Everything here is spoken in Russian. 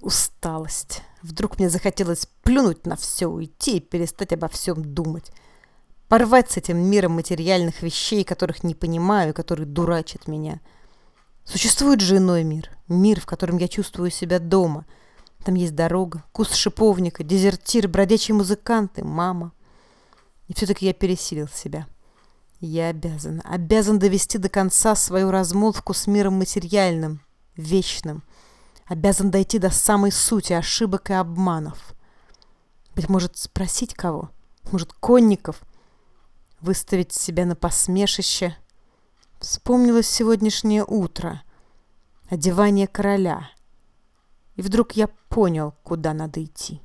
Усталость. Вдруг мне захотелось плюнуть на все, уйти и перестать обо всем думать. Порвать с этим миром материальных вещей, которых не понимаю, которые дурачат меня. Существует же иной мир. Мир, в котором я чувствую себя дома. Там есть дорога, куст шиповника, дезертир, бродячие музыканты, мама. И все-таки я пересилил себя. Я обязан, обязан довести до конца свою размолвку с миром материальным, вечным. Обязан дойти до самой сути ошибок и обманов. Быть может, спросить кого? Может, конников? Выставить себя на посмешище? Вспомнилось сегодняшнее утро. Одевание короля. И вдруг я понял, куда надо идти.